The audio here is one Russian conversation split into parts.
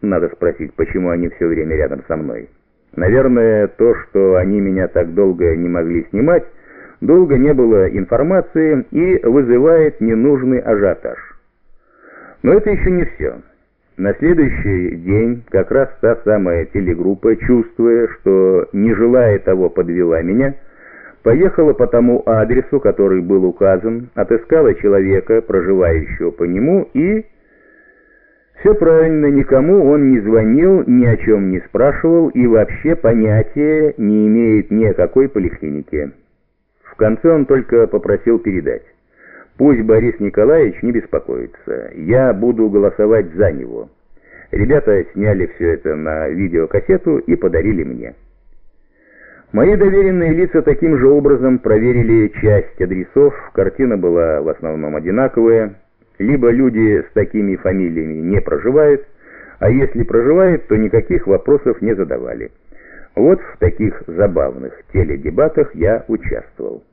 Надо спросить, почему они все время рядом со мной. Наверное, то, что они меня так долго не могли снимать, долго не было информации и вызывает ненужный ажиотаж. Но это еще не все. На следующий день как раз та самая телегруппа, чувствуя, что не желая того подвела меня, поехала по тому адресу, который был указан, отыскала человека, проживающего по нему, и... Все правильно, никому он не звонил, ни о чем не спрашивал и вообще понятия не имеет ни о какой поликлинике. В конце он только попросил передать. Пусть Борис Николаевич не беспокоится, я буду голосовать за него. Ребята сняли все это на видеокассету и подарили мне. Мои доверенные лица таким же образом проверили часть адресов, картина была в основном одинаковая, либо люди с такими фамилиями не проживают, а если проживают, то никаких вопросов не задавали. Вот в таких забавных теледебатах я участвовал.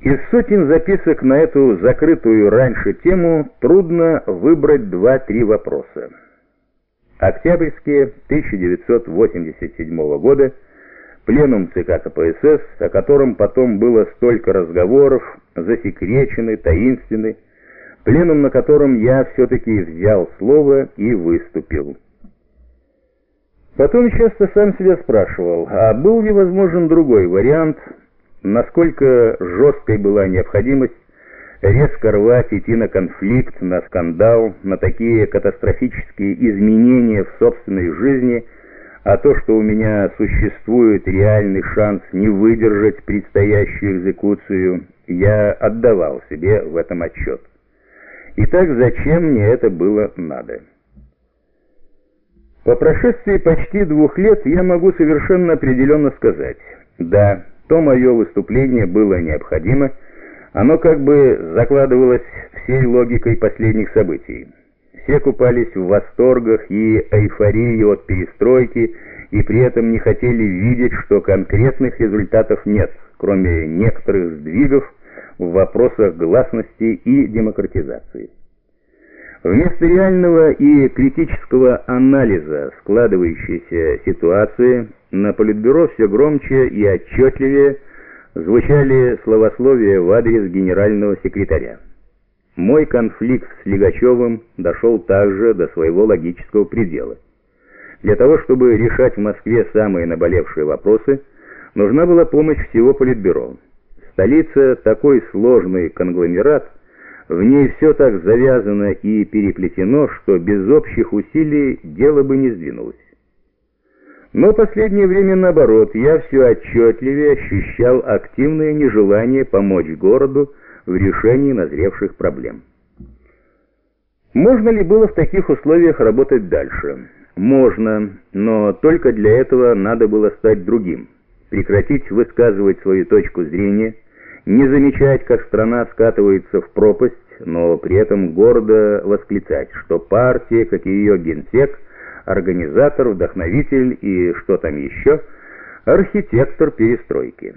Из сотен записок на эту закрытую раньше тему трудно выбрать два-три вопроса. Октябрьские 1987 года пленум ЦК КПСС, о котором потом было столько разговоров, засекречены, таинственны, пленум, на котором я все-таки взял слово и выступил. Потом часто сам себя спрашивал, а был ли возможен другой вариант, насколько жесткой была необходимость резко рвать, идти на конфликт, на скандал, на такие катастрофические изменения в собственной жизни – а то, что у меня существует реальный шанс не выдержать предстоящую экзекуцию, я отдавал себе в этом отчет. Итак, зачем мне это было надо? По прошествии почти двух лет я могу совершенно определенно сказать, да, то мое выступление было необходимо, оно как бы закладывалось всей логикой последних событий. Все купались в восторгах и эйфории от перестройки и при этом не хотели видеть, что конкретных результатов нет, кроме некоторых сдвигов в вопросах гласности и демократизации. Вместо реального и критического анализа складывающейся ситуации на Политбюро все громче и отчетливее звучали словословия в адрес генерального секретаря. Мой конфликт с Легачевым дошел также до своего логического предела. Для того, чтобы решать в Москве самые наболевшие вопросы, нужна была помощь всего Политбюро. Столица – такой сложный конгломерат, в ней все так завязано и переплетено, что без общих усилий дело бы не сдвинулось. Но последнее время, наоборот, я все отчетливее ощущал активное нежелание помочь городу, в решении назревших проблем. Можно ли было в таких условиях работать дальше? Можно, но только для этого надо было стать другим, прекратить высказывать свою точку зрения, не замечать, как страна скатывается в пропасть, но при этом гордо восклицать, что партия, как и ее генсек, организатор, вдохновитель и что там еще, архитектор перестройки.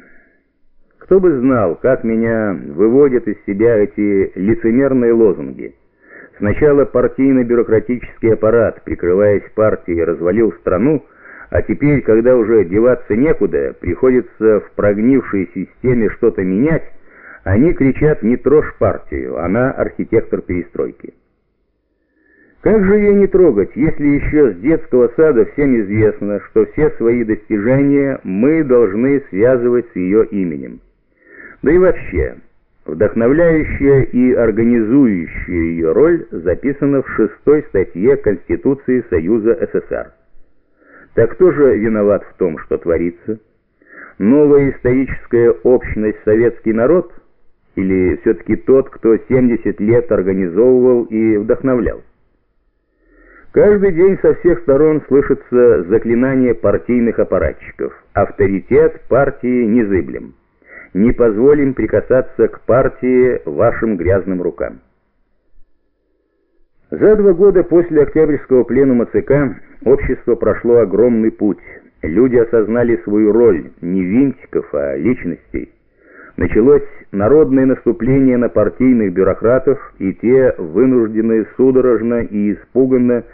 Кто бы знал, как меня выводят из себя эти лицемерные лозунги. Сначала партийно-бюрократический аппарат, прикрываясь партией, развалил страну, а теперь, когда уже деваться некуда, приходится в прогнившей системе что-то менять, они кричат «не трожь партию, она архитектор перестройки». Как же ее не трогать, если еще с детского сада всем известно, что все свои достижения мы должны связывать с ее именем? Да и вообще, вдохновляющая и организующая ее роль записана в шестой статье Конституции Союза СССР. Так кто же виноват в том, что творится? Новая историческая общность советский народ или все-таки тот, кто 70 лет организовывал и вдохновлял? Каждый день со всех сторон слышится заклинание партийных аппаратчиков. Авторитет партии незыблем не позволим прикасаться к партии вашим грязным рукам. За два года после Октябрьского пленума ЦК общество прошло огромный путь. Люди осознали свою роль не винтиков, а личностей. Началось народное наступление на партийных бюрократов, и те, вынужденные судорожно и испуганно